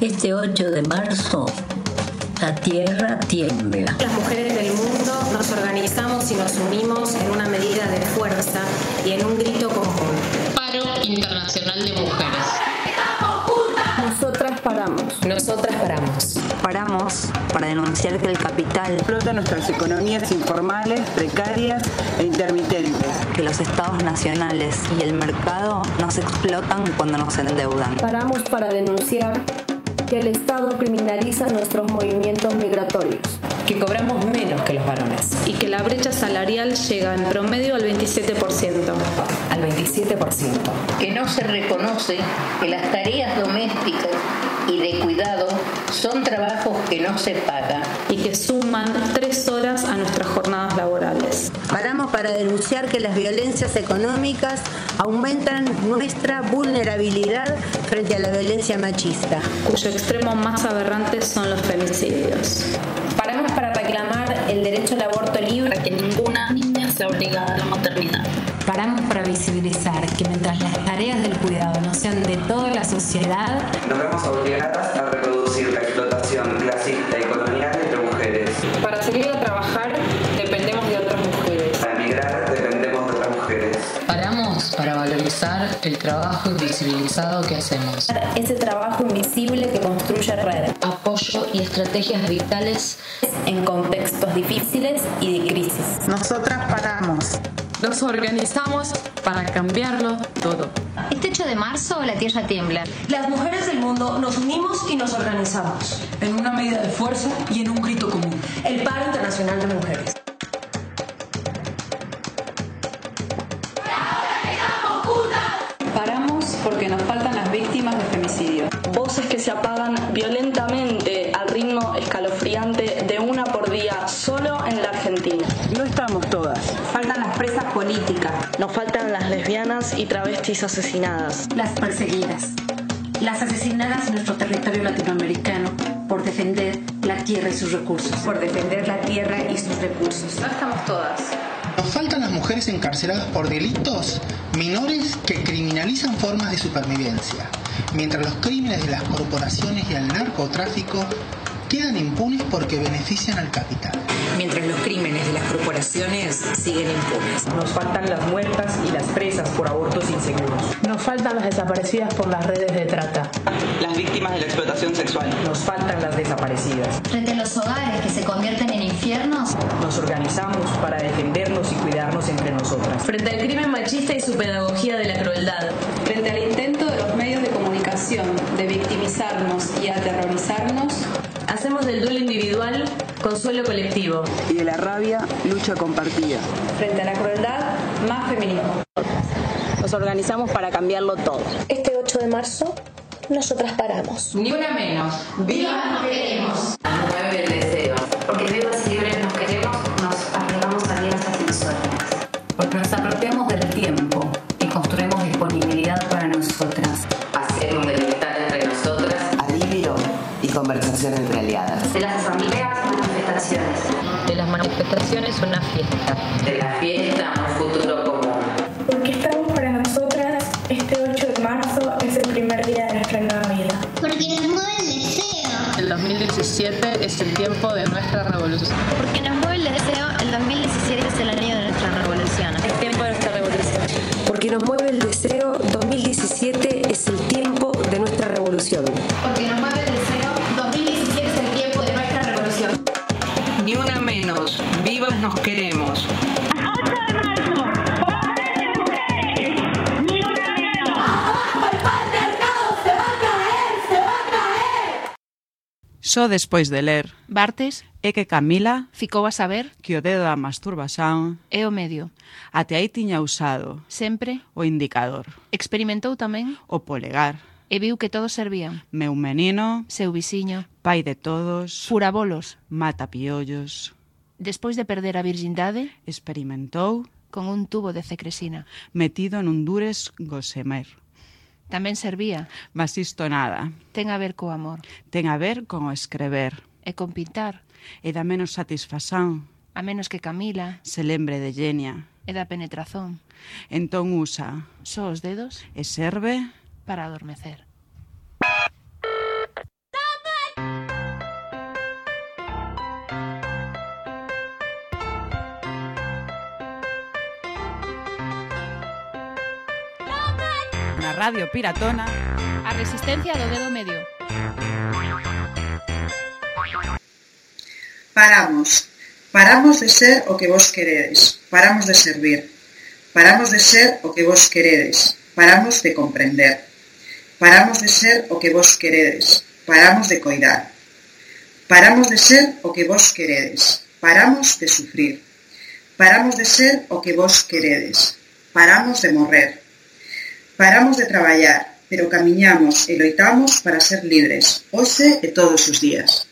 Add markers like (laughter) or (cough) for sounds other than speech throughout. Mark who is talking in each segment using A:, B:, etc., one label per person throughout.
A: Este 8 de marzo la tierra tiembla.
B: Las mujeres del mundo nos organizamos y nos unimos en una medida de fuerza y en un grito común.
C: Paro Internacional de Mujeres.
B: Nosotras paramos.
C: Nosotras paramos.
D: Paramos para denunciar que el capital
E: explota nuestras economías informales, precarias e intermitentes.
D: Que los estados nacionales y el mercado nos explotan cuando nos endeudan.
B: Paramos para denunciar que el Estado criminaliza nuestros movimientos migratorios.
C: Que cobramos menos que los varones.
B: Y que la brecha salarial llega en promedio al 27%.
C: Al 27%.
F: Que no se reconoce que las tareas domésticas y de cuidado son trabajos que no se pagan.
B: Y que suman tres horas a nuestras jornadas laborales.
G: Paramos para denunciar que las violencias económicas aumentan nuestra vulnerabilidad frente a la violencia machista.
B: Cuyo extremo más aberrante son los femicidios.
C: Paramos para reclamar el derecho al aborto libre,
H: que ninguna sea obligada a la maternidad.
I: Paramos para visibilizar que mientras las tareas del cuidado no sean de toda la sociedad,
J: nos vemos obligadas a reproducir la explotación clasista y colonial entre mujeres.
B: Para salir a trabajar dependemos de otras mujeres.
J: Para emigrar dependemos de otras mujeres.
C: Paramos para valorizar el trabajo invisibilizado que hacemos.
B: Ese trabajo invisible que construye red.
C: Apoyo y estrategias vitales
B: en contextos difíciles y de crisis.
E: Nosotras paramos.
I: Nos organizamos para cambiarlo todo.
H: Este 8 de marzo la tierra tiembla.
K: Las mujeres del mundo nos unimos y nos organizamos.
L: En una medida de fuerza y en un grito común.
K: El paro internacional de mujeres.
M: Y travestis asesinadas.
H: Las perseguidas. Las asesinadas en nuestro territorio latinoamericano por defender la tierra y sus recursos.
B: Por defender la tierra y sus recursos.
H: No estamos todas.
N: Nos faltan las mujeres encarceladas por delitos menores que criminalizan formas de supervivencia, mientras los crímenes de las corporaciones y el narcotráfico quedan impunes porque benefician al capital.
C: Mientras los crímenes de las corporaciones siguen impunes.
E: Nos faltan las muertas y las presas por abortos inseguros.
B: Nos faltan las desaparecidas por las redes de trata.
J: Las víctimas de la explotación sexual.
E: Nos faltan las desaparecidas.
H: Frente a los hogares que se convierten en infiernos,
E: nos organizamos para defendernos y cuidarnos entre nosotras.
B: Frente al crimen machista y su pedagogía de la crueldad. Del duelo individual consuelo colectivo.
E: Y de la rabia, lucha compartida.
B: Frente a la crueldad, más feminismo.
M: Nos organizamos para cambiarlo todo.
K: Este 8 de marzo, nosotras paramos.
C: Ni una menos.
H: ¡Viva nos queremos!
C: Mueve el deseo.
H: Porque vivas y manifestaciones,
C: una fiesta.
F: De la fiesta, un futuro común.
M: Porque estamos para nosotras, este 8 de marzo es el primer día de nuestra nueva vida.
H: Porque nos mueve el deseo.
I: El 2017 es el tiempo de nuestra revolución.
H: Porque nos
O: só despois de ler
B: Bartes
O: é que Camila
B: ficou a saber
O: que o dedo da masturbación
B: é o medio.
O: Até aí tiña usado
B: sempre
O: o indicador.
B: Experimentou tamén
O: o polegar
B: e viu que todos servían.
O: Meu menino,
B: seu vixiño,
O: pai de todos,
B: furabolos,
O: mata piollos.
B: Despois de perder a virgindade,
O: experimentou
B: con un tubo de cecresina
O: metido nun dures gosemer.
B: Tamén servía.
O: Mas isto nada.
B: Ten a ver co amor.
O: Ten a ver con o escrever.
B: E con pintar.
O: E da menos satisfazón.
B: A menos que Camila.
O: Se lembre de Genia.
B: E da penetrazón.
O: Entón usa.
B: Só os dedos.
O: E serve.
B: Para adormecer.
O: Radio Piratona
P: a resistencia do dedo medio.
Q: Paramos. Paramos de ser o que vos queredes. Paramos de servir. Paramos de ser o que vos queredes. Paramos de comprender. Paramos de ser o que vos queredes. Paramos de coidar. Paramos de ser o que vos queredes. Paramos de sufrir. Paramos de ser o que vos queredes. Paramos de morrer. Paramos de traballar, pero camiñamos e loitamos para ser libres, hoxe e todos os días.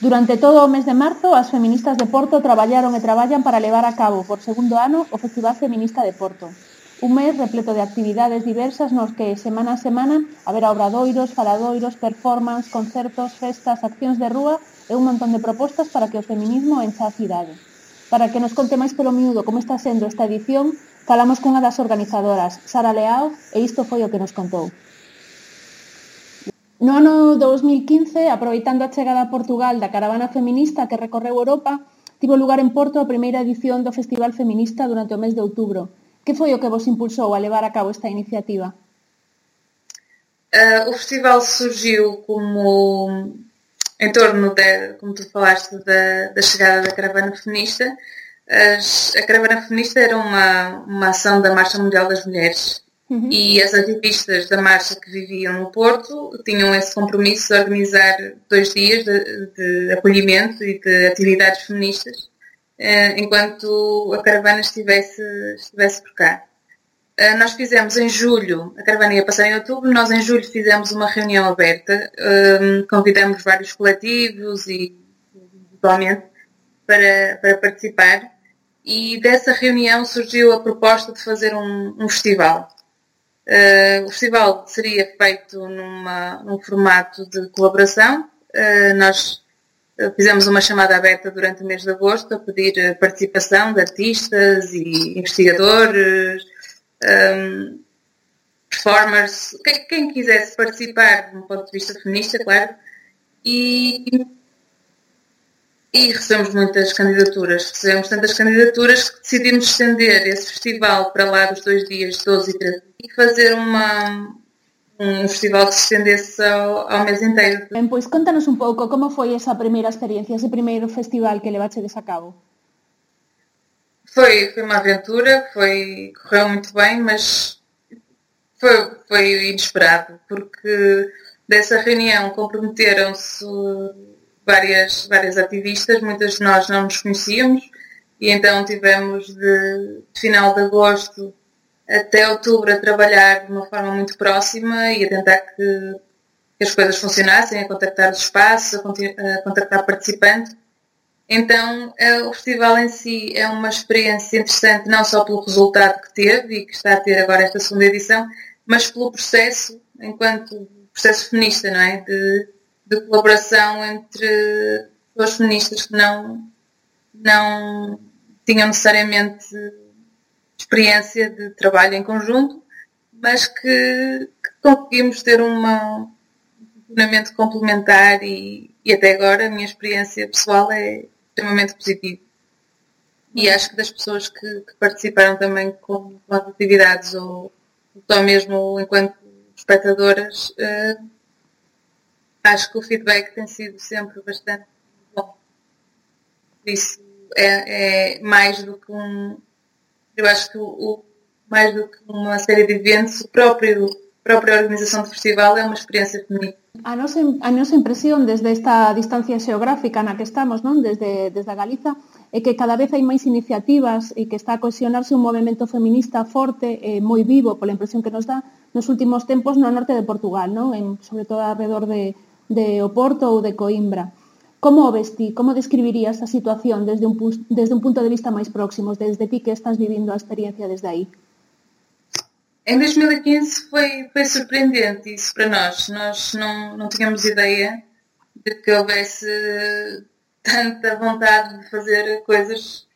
R: Durante todo o mes de marzo, as feministas de Porto traballaron e traballan para levar a cabo por segundo ano o Festival Feminista de Porto. Un mes repleto de actividades diversas nos que semana a semana haberá obradoiros, faladoiros, performance, concertos, festas, accións de rúa e un montón de propostas para que o feminismo encha a cidade. Para que nos conte máis pelo miúdo como está sendo esta edición, falamos cunha das organizadoras, Sara Leao, e isto foi o que nos contou. No ano 2015, aproveitando a chegada a Portugal da caravana feminista que recorreu Europa, tivo lugar en Porto a primeira edición do Festival Feminista durante o mes de outubro. Que foi o que vos impulsou a levar a cabo esta iniciativa?
S: Uh, o festival surgiu como em torno de, como tu falaste, da, da chegada da caravana feminista. As, a caravana feminista era uma, uma ação da Marcha Mundial das Mulheres uhum. e as ativistas da marcha que viviam no Porto tinham esse compromisso de organizar dois dias de, de acolhimento e de atividades feministas eh, enquanto a caravana estivesse, estivesse por cá. Eh, nós fizemos em julho, a caravana ia passar em outubro, nós em julho fizemos uma reunião aberta, eh, convidamos vários coletivos e individualmente para, para participar e dessa reunião surgiu a proposta de fazer um, um festival. Uh, o festival seria feito numa, num formato de colaboração. Uh, nós Fizemos uma chamada aberta durante o mês de agosto a pedir participação de artistas e investigadores, um, performers, quem, quem, quisesse participar de um ponto de vista feminista, claro, e, e recebemos muitas candidaturas. Recebemos tantas candidaturas que decidimos estender esse festival para lá dos dois dias 12 e 13 e fazer uma, un festival que se estendese ao, ao mes inteiro.
R: Ben, pois contanos un pouco como foi esa primeira experiencia, ese primeiro festival que levachedes a cabo.
S: Foi, foi uma aventura, foi, correu muito bem, mas foi, foi inesperado, porque dessa reunião comprometeram-se várias, várias ativistas, muitas de nós não nos conhecíamos, e então tivemos de, de final de agosto até outubro a trabalhar de uma forma muito próxima e a tentar que, que as coisas funcionassem, a contactar os espaços, a, contactar participantes. Então, é, o festival em si é uma experiência interessante, não só pelo resultado que teve e que está a ter agora esta segunda edição, mas pelo processo, enquanto processo feminista, não é? De, de colaboração entre pessoas feministas que não, não tinham necessariamente experiência de trabalho em conjunto, mas que, que conseguimos ter uma, um funcionamento complementar e, e, até agora a minha experiência pessoal é extremamente positiva. E acho que das pessoas que, que participaram também com, com as atividades ou só mesmo enquanto espectadoras, uh, acho que o feedback tem sido sempre bastante bom. Isso é, é, mais do que um. Eu acho que o, mais do que uma série de eventos, o próprio a própria organización do festival é unha experiencia feminina.
R: A nosa, a nosa impresión desde esta distancia xeográfica na que estamos, non desde, desde a Galiza, é que cada vez hai máis iniciativas e que está a cohesionarse un movimento feminista forte e moi vivo, pola impresión que nos dá, nos últimos tempos no norte de Portugal, non? En, sobre todo alrededor de, de Oporto ou de Coimbra. Como o? Como describirías a situación desde un, desde un punto de vista máis próximo, desde ti que estás vivindo a experiencia desde aí?
S: Em 2015 foi, foi surpreendente isso para nós. Nós não, não tínhamos ideia de que houvesse tanta vontade de fazer coisas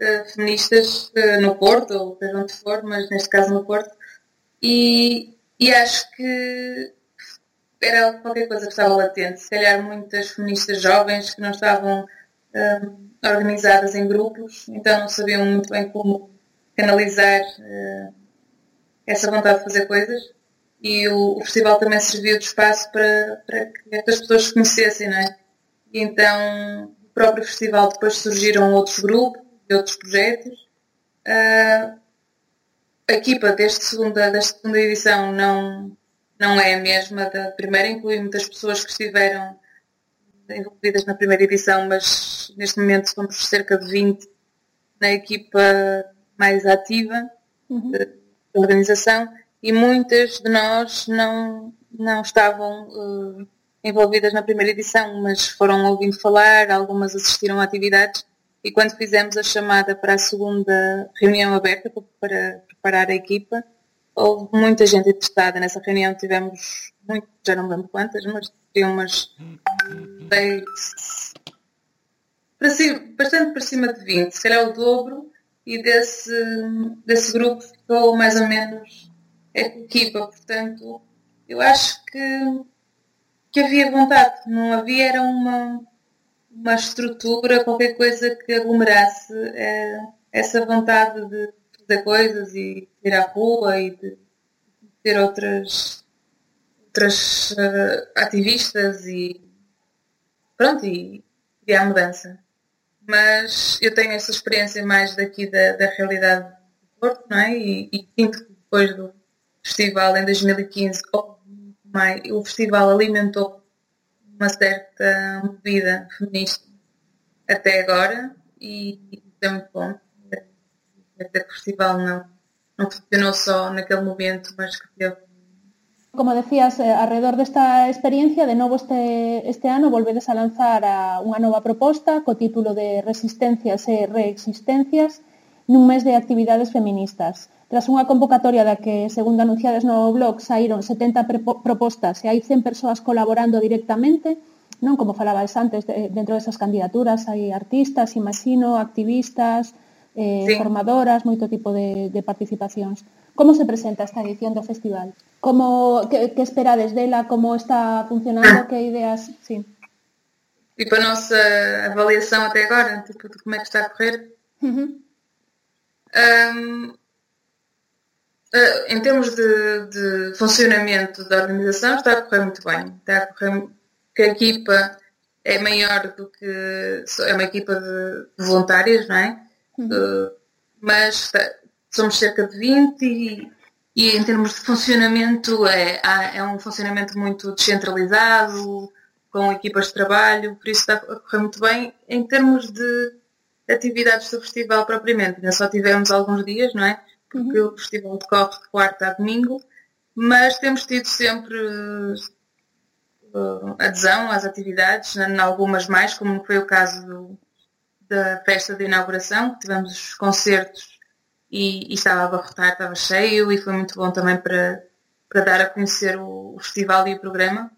S: uh, feministas uh, no Porto, ou seja onde for, mas neste caso no Porto. E, e acho que era qualquer coisa que estava latente. Se calhar muitas feministas jovens que não estavam uh, organizadas em grupos, então não sabiam muito bem como canalizar uh, essa vontade de fazer coisas. E o, o, festival também serviu de espaço para, para que estas pessoas se conhecessem, não é? E então, o próprio festival depois surgiram outros grupos outros projetos. Uh, a equipa deste segunda, desta segunda edição não, não é a mesma da primeira, inclui muitas pessoas que estiveram envolvidas na primeira edição, mas neste momento somos cerca de 20 na equipa mais ativa uhum. da organização e muitas de nós não, não estavam uh, envolvidas na primeira edição, mas foram ouvindo falar, algumas assistiram a atividades e quando fizemos a chamada para a segunda reunião aberta para preparar a equipa, houve muita gente interessada. Nessa reunião tivemos, muito, já não me lembro quantas, mas tinha umas seis, para cima, bastante para cima de 20, se calhar o dobro, e desse, desse grupo ficou mais ou menos a equipa. Portanto, eu acho que, que havia vontade, não havia era uma uma estrutura, qualquer coisa que aglomerasse é, essa vontade de fazer coisas e ir à rua e de ter outras, outras uh, ativistas e pronto, e criar mudança. Mas eu tenho essa experiência mais daqui da, da realidade do Porto, não é? E, sinto que depois do festival em 2015, o festival alimentou uma certa movida feminista até agora e é muito bom. até que o festival não, não funcionou só naquele momento, mas que teve
R: Como decías, eh, alrededor desta experiencia, de novo este, este ano volvedes a lanzar a unha nova proposta co título de Resistencias e Reexistencias nun mes de actividades feministas. Tras unha convocatoria da que, segundo anunciades no blog, saíron 70 propostas e hai 100 persoas colaborando directamente, non como falabais antes, de, dentro desas candidaturas hai artistas, imagino, activistas, eh, sí. formadoras, moito tipo de, de participacións. Como se presenta esta edición do festival? Como, que, que esperades dela? Como está funcionando? Que ideas? Sí.
S: Tipo, a nosa avaliação até agora, tipo, de como é que está a correr. Uh -huh. um, Uh, em termos de, de, funcionamento da organização, está a correr muito bem. Está a correr que a equipa é maior do que é uma equipa de, voluntárias, não é? Uhum. Uh, mas está, somos cerca de 20 e, e, em termos de funcionamento é, é um funcionamento muito descentralizado, com equipas de trabalho, por isso está a correr muito bem. Em termos de atividades do festival propriamente, ainda só tivemos alguns dias, não é? porque uhum. o festival decorre de quarta a domingo, mas temos tido sempre uh, adesão às atividades, em algumas mais, como foi o caso do, da festa de inauguração, tivemos os concertos e, e, estava a abarrotar, estava cheio e foi muito bom também para, para dar a conhecer o, o festival e o programa.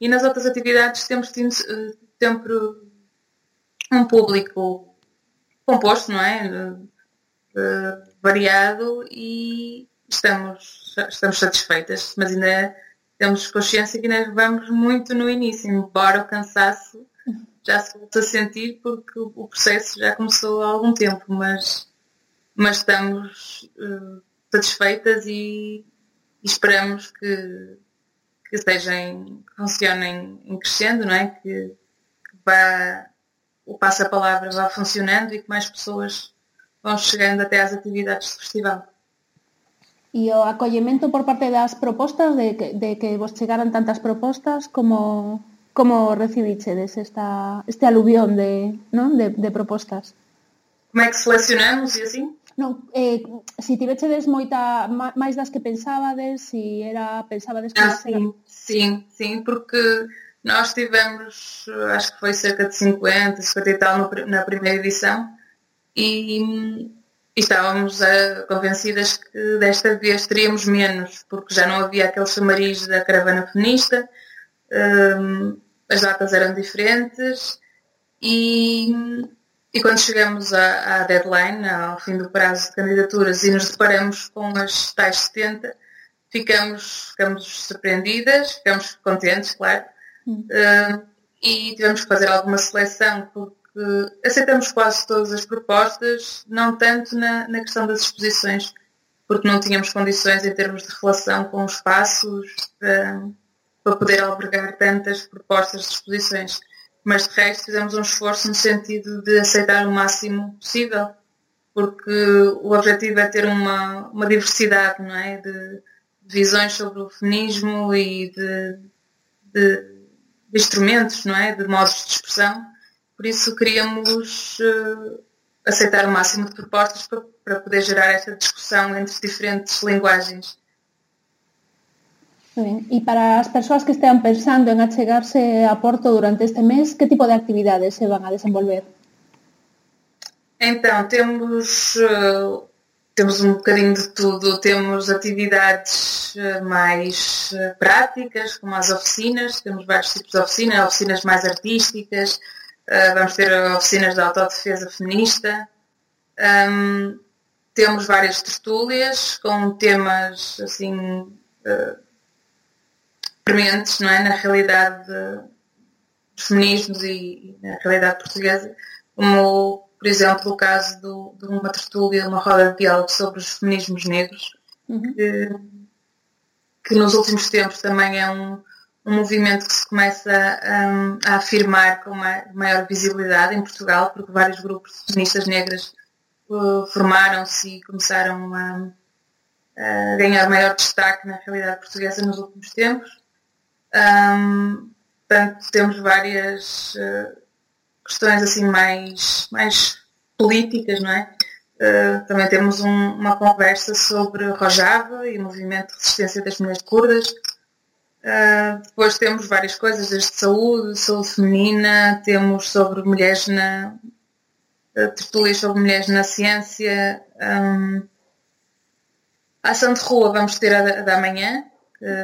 S: E nas outras atividades temos tido uh, sempre um público composto, não é? Uh, variado e estamos, estamos satisfeitas, mas ainda temos consciência que ainda vamos muito no início, embora o cansaço já se volta a sentir porque o processo já começou há algum tempo, mas, mas estamos uh, satisfeitas e, e, esperamos que, que sejam, funcionem em crescendo, não é? Que, que vá, o passa-palavra vá funcionando e que mais pessoas vão chegando até às atividades do festival.
R: E o acollemento por parte das propostas, de que, de que vos chegaran tantas propostas, como, como recibichedes esta, este aluvión de, non? de, de propostas?
S: Como é que selecionamos e assim?
R: Non, eh, si tivechedes moita máis das que pensabades, si era pensabades que
S: ah, sim, sim, sim, porque nós tivemos, acho que foi cerca de 50, 50 e tal no, na primeira edição, e, e estávamos uh, convencidas que desta vez teríamos menos, porque já não havia aquele chamariz da caravana feminista, um, as datas eram diferentes e, e quando chegamos à, à, deadline, ao fim do prazo de candidaturas e nos deparamos com as tais 70, ficamos, ficamos surpreendidas, ficamos contentes, claro, hum. uh, e tivemos que fazer alguma seleção porque aceitamos quase todas as propostas, não tanto na, na questão das exposições, porque não tínhamos condições em termos de relação com os espaços para, para poder albergar tantas propostas de exposições. Mas de resto fizemos um esforço no sentido de aceitar o máximo possível, porque o objetivo é ter uma, uma diversidade não é? de, visões sobre o feminismo e de, de, de instrumentos, não é? de modos de expressão por isso queríamos uh, aceitar o máximo de propostas para, para poder gerar esta discussão entre diferentes linguagens.
R: E para as persoas que estean pensando en achegarse a Porto durante este mes, que tipo de actividades se van a desenvolver?
S: Então, temos, uh, temos um bocadinho de tudo. Temos atividades uh, mais uh, práticas, como as oficinas. Temos vários tipos de oficinas, oficinas mais artísticas. vamos ter oficinas de autodefesa feminista. Temos várias tertúlias com temas assim prementes, não é? Na realidade dos feminismos e, e na realidade portuguesa, como por exemplo, o caso do, de uma tertúlia, uma roda de diálogo sobre os feminismos negros, uhum. que, que, nos últimos tempos também é um, um movimento que se começa um, a afirmar com uma maior visibilidade em Portugal, porque vários grupos de feministas negras uh, formaram-se e começaram a, a, ganhar maior destaque na realidade portuguesa nos últimos tempos. Um, portanto, temos várias. Uh, questões assim mais, mais políticas, não é? Uh, também temos um, uma conversa sobre Rojava e o movimento de resistência das mulheres curdas. Uh, depois temos várias coisas, desde saúde, saúde feminina, temos sobre mulheres na. Uh, tertúlias sobre mulheres na ciência. Um, a ação de rua vamos ter a da manhã,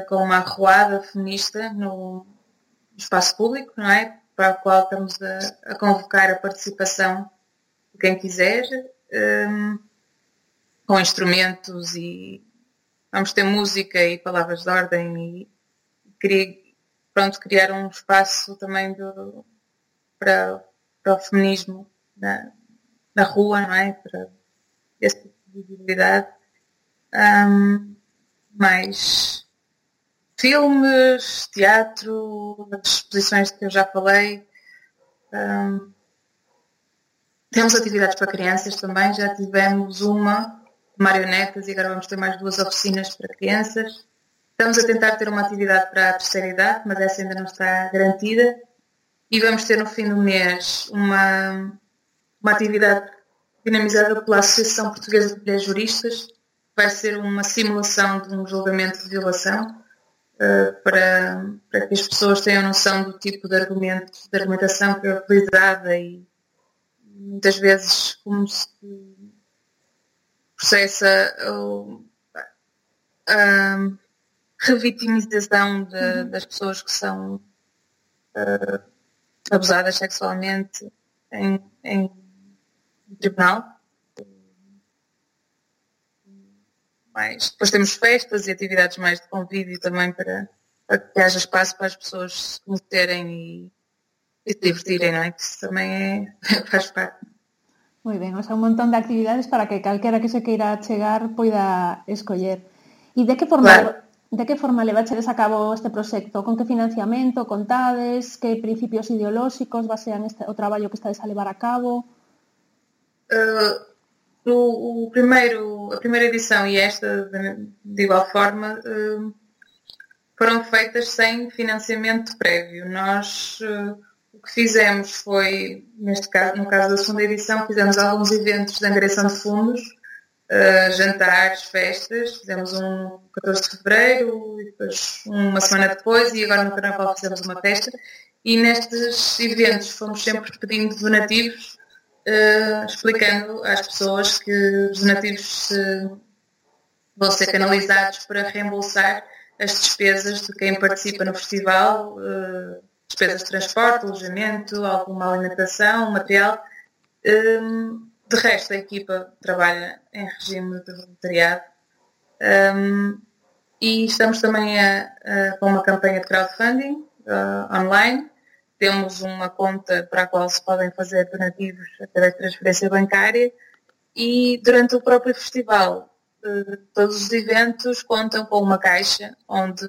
S: com uma arruada feminista no, espaço público, não é? para a qual estamos a, a convocar a participação de quem quiser, um, com instrumentos e vamos ter música e palavras de ordem e queria, pronto, criar um espaço também do, para, para o feminismo na, na rua, não é? Para esse tipo de visibilidade. Um, mais filmes, teatro, exposições que eu já falei. Um, temos atividades para crianças também, já tivemos uma marionetas e agora vamos ter mais duas oficinas para crianças. Estamos a tentar ter uma atividade para a terceira idade, mas essa ainda não está garantida. E vamos ter no fim do mês uma, uma atividade dinamizada pela Associação Portuguesa de Mulheres Juristas. Vai ser uma simulação de um julgamento de violação para, para que as pessoas tenham noção do tipo de argumento, de argumentação que é utilizada e muitas vezes como se processa a revitimização de, uhum. das pessoas que são uh, abusadas sexualmente em, em tribunal. mais. Depois temos festas e atividades mais de convívio também para, para que haja espaço para as pessoas se conhecerem e, e se divertirem, não é? Que isso também é, (laughs) faz parte.
R: Moi ben, o sea, un montón de actividades para que calquera que se queira chegar poida escoller. E de que forma claro. de que forma levachedes a cabo este proxecto? Con que financiamento, contades, que principios ideolóxicos basean este, o traballo que estades a levar a cabo?
S: Uh, o, o, primeiro, a primeira edição e esta, de igual forma, uh, foram feitas sem financiamento prévio. Nós uh, o que fizemos foi, neste caso, no caso da segunda edição, fizemos alguns eventos de angariação de fundos, uh, jantares, festas, fizemos um 14 de Fevereiro, e depois uma semana depois, e agora no Carnaval fizemos uma festa. E nestes eventos fomos sempre pedindo donativos uh, explicando às pessoas que os donativos vão ser canalizados para reembolsar as despesas de quem participa no festival, uh, despesas de transporte, alojamento, alguma alimentação, material. Um, de resto, a equipa trabalha em regime de voluntariado. Um, e estamos também a, a, com uma campanha de crowdfunding uh, online temos uma conta para a qual se podem fazer donativos através de transferência bancária e durante o próprio festival eh, todos os eventos contam com uma caixa onde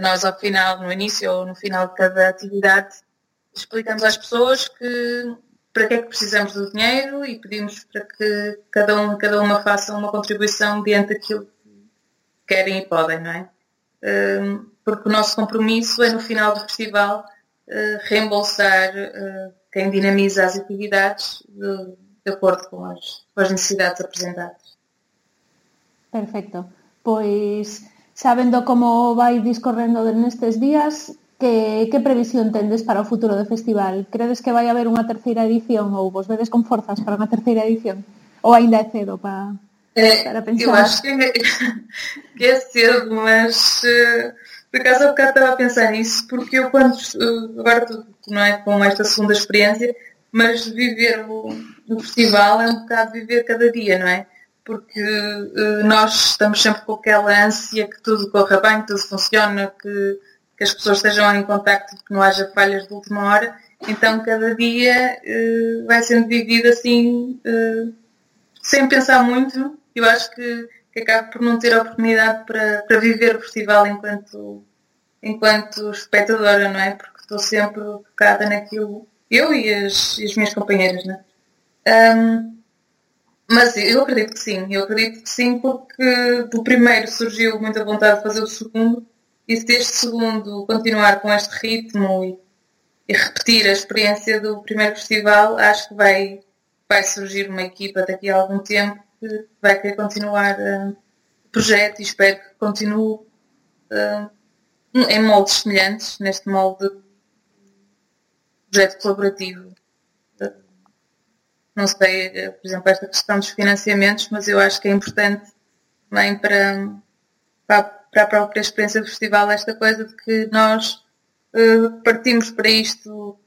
S: nós ao final, no início ou no final de cada atividade, explicamos às pessoas que para que é que precisamos do dinheiro e pedimos para que cada um cada uma faça uma contribuição diante daquilo que querem e podem, não é? Eh, porque o nosso compromisso é no final do festival eh, reembolsar uh, quem dinamiza as atividades de, de acordo com as, com as necessidades apresentadas.
R: Perfecto. Pois, sabendo como vai discorrendo nestes días, Que, que previsión tendes para o futuro do festival? Credes que vai haber unha terceira edición ou vos vedes con forzas para unha terceira edición? Ou ainda é cedo para,
S: É,
R: para pensar?
S: eu acho que é, (laughs) que é cedo, mas eh, por acaso há bocado estava a pensar nisso, porque eu quando eh, agora estou não é, com esta segunda experiência, mas viver o, o festival é um bocado viver cada dia, não é? Porque eh, nós estamos sempre com aquela ânsia que tudo corra bem, que tudo funciona, que, que as pessoas estejam em contacto, que não haja falhas de última hora. Então cada dia eh, vai sendo vivido assim, eh, sem pensar muito. Eu acho que, que acabo por não ter oportunidade para, para viver o festival enquanto, enquanto espectadora, não é? Porque estou sempre focada naquilo, eu e as, e as minhas companheiras, não é? Um, mas eu acredito que sim, eu acredito que sim porque do primeiro surgiu muita vontade de fazer o segundo e se este segundo continuar com este ritmo e, e repetir a experiência do primeiro festival, acho que vai, vai surgir uma equipa daqui a algum tempo que vai querer continuar uh, o projeto e espero que continue uh, em moldes semelhantes, neste molde de projeto colaborativo. Não sei, eh, por exemplo, esta questão dos financiamentos, mas eu acho que é importante também para, para, a própria experiência do festival esta coisa de que nós uh, partimos para isto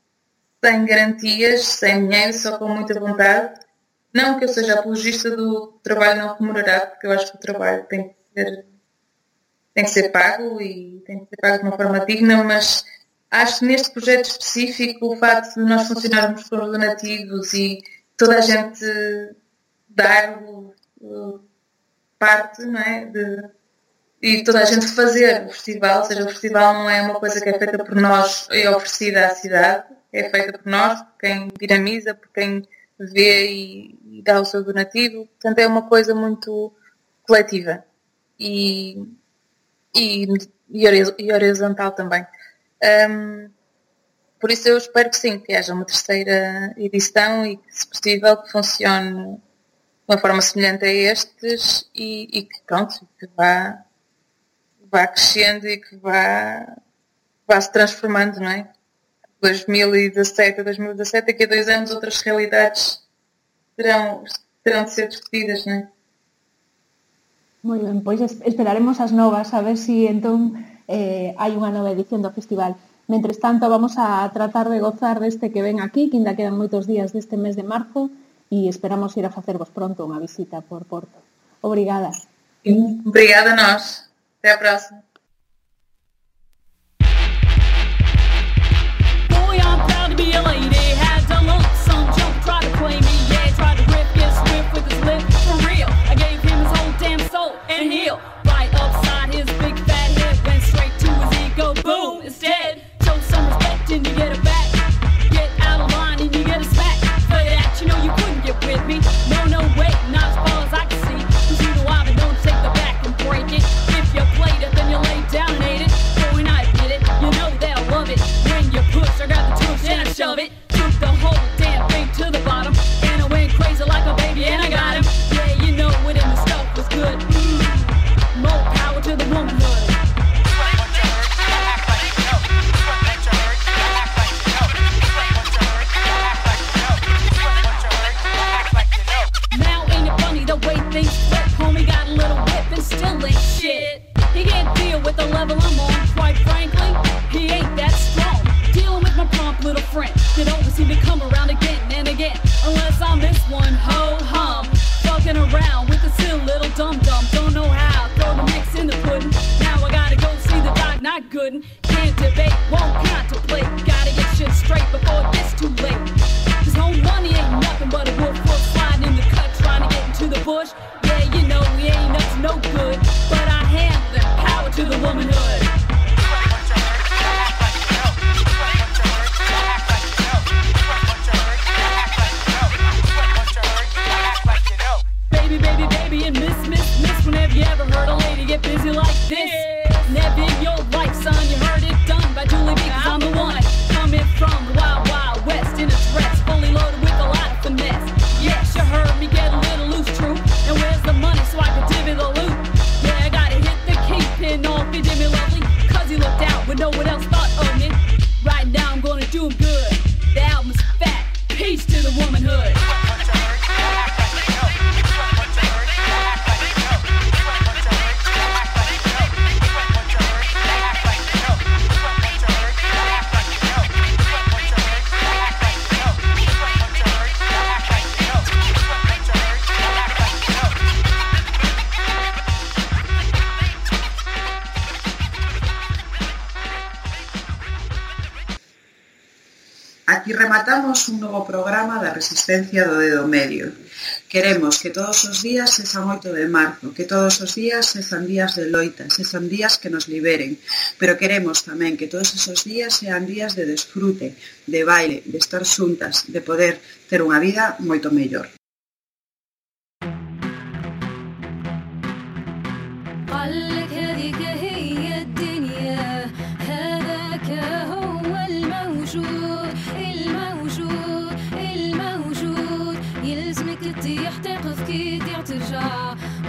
S: sem garantias, sem dinheiro, só com muita vontade. Não que eu seja apologista do trabalho não remunerado, porque eu acho que o trabalho tem que ser, tem que ser pago e tem que ser pago de uma forma digna, mas acho que neste projeto específico o facto de nós funcionarmos com os donativos e toda a gente dar parte, não é? De, e toda a gente fazer o festival, ou seja, o festival não é uma coisa que é feita por nós e oferecida à cidade, é feita por nós, por quem dinamiza, por quem vê e, e dá o seu donativo, portanto é uma coisa muito coletiva e, e, e horizontal também. Um, por isso eu espero que sim, que haja uma terceira edição e que, se possível, que funcione de uma forma semelhante a estes e, e que pronto, que vá, vá crescendo e que vá, vá se transformando, não é? 2017 a 2017, daqui a dois anos outras realidades terán, terão de ser discutidas, non?
R: Moi ben, pois esperaremos as novas a ver se si, entón eh, hai unha nova edición do festival. Mentres tanto, vamos a tratar de gozar deste que ven aquí, que ainda quedan moitos días deste mes de marzo, e esperamos ir a facervos pronto unha visita por Porto. Obrigada.
S: Obrigada a nós. Até a próxima.
T: Ego. Boom, it's dead. Show some respect and you get a back.
Q: lanzamos un novo programa da resistencia do dedo medio. Queremos que todos os días sexan 8 de marzo, que todos os días sexan días de loita, sexan días que nos liberen, pero queremos tamén que todos esos días sean días de desfrute, de baile, de estar xuntas, de poder ter unha vida moito mellor.
U: Vale.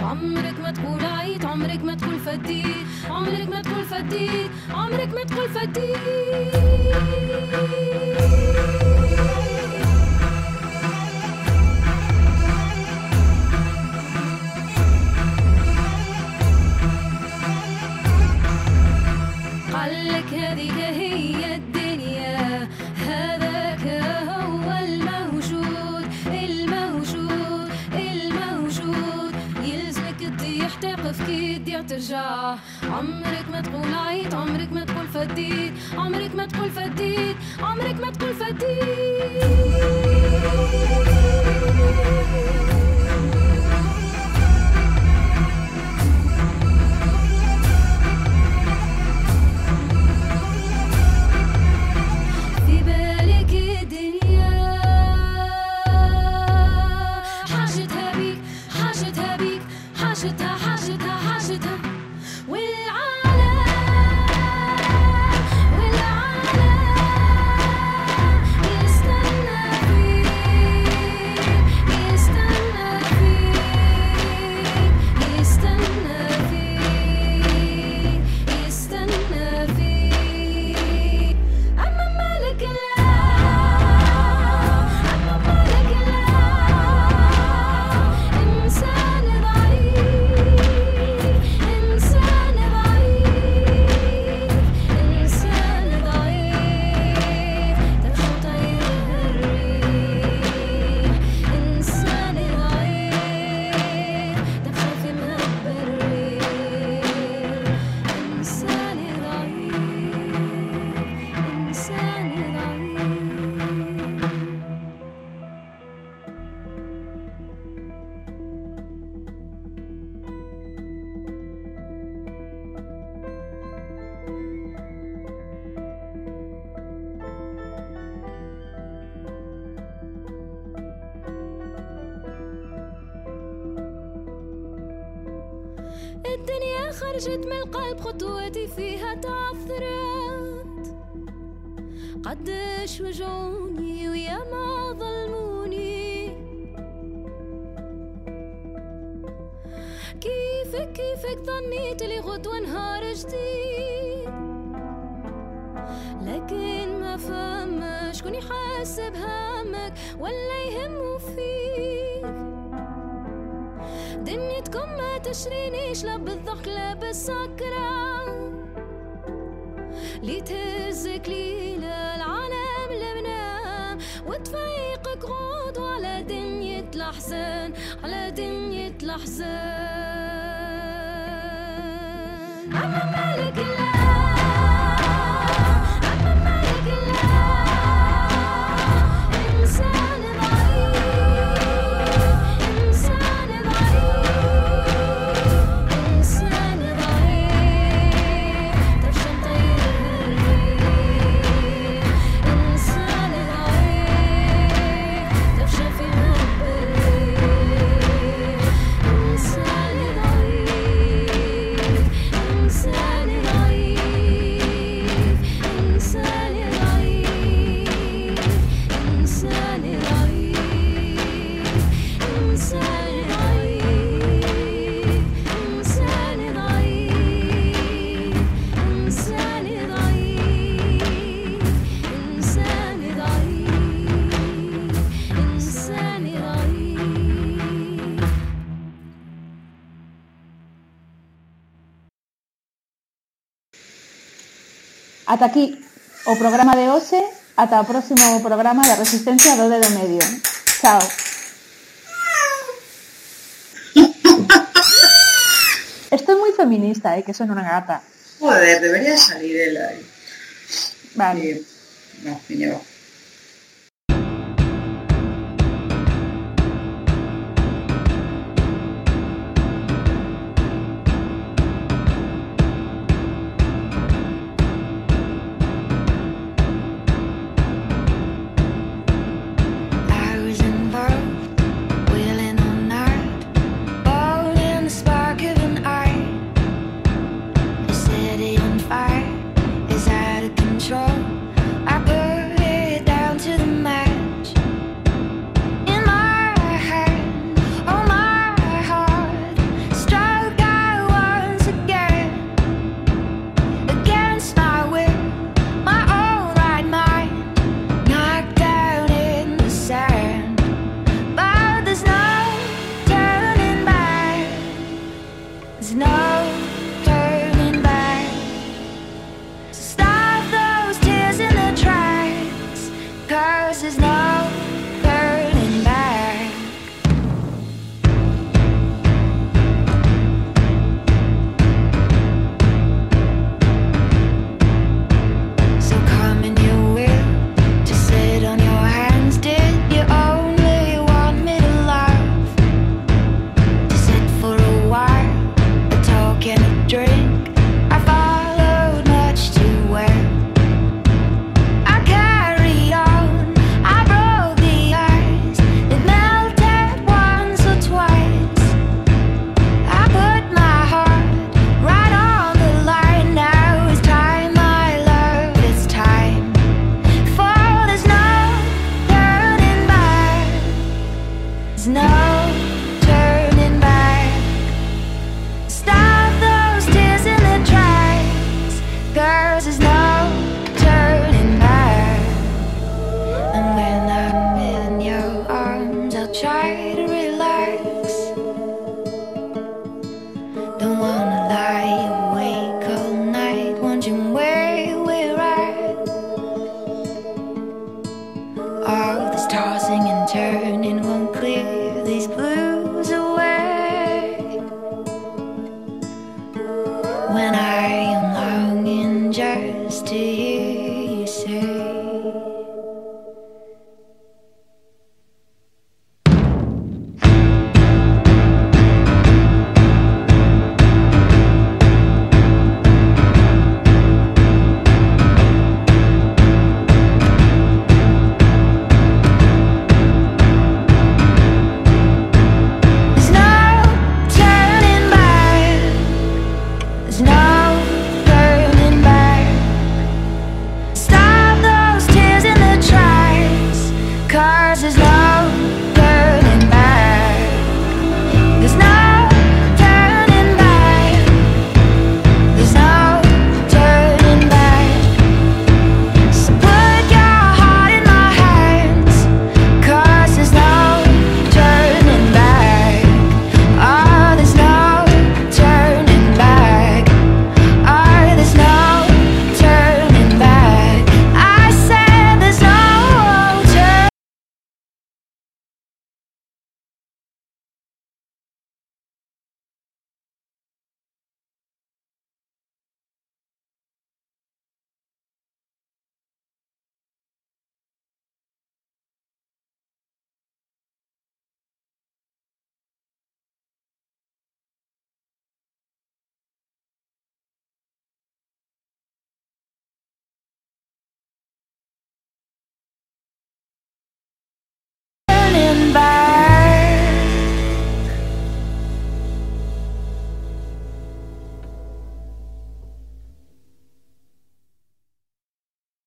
U: عمرك ما تقول عيط عمرك ما تقول فديت عمرك ما تقول فديت عمرك ما تقول فديت قالك هذيك هي ترجع عمرك ما تقول عيط عمرك ما تقول فديت عمرك ما تقول فديت عمرك ما تقول فديت كيفك كيفك ظنيت لي غدوة نهار جديد لكن ما فهم شكون يحس بهمك ولا يهمه فيك. دنيتكم ما تشرينيش لا بالضحك لا بالسكرة. لي تهزك ليلة العالم لمنام وتفيقك غوض على دنيا الأحزان على دنيا الأحزان I'm a molecular.
R: Ata aquí o programa de hoxe, ata o próximo programa de Resistencia do Dedo Medio. Chao. Esto es muy feminista, eh, que son una gata.
Q: Joder, debería salir él ahí.
R: Vale.
Q: No, niño.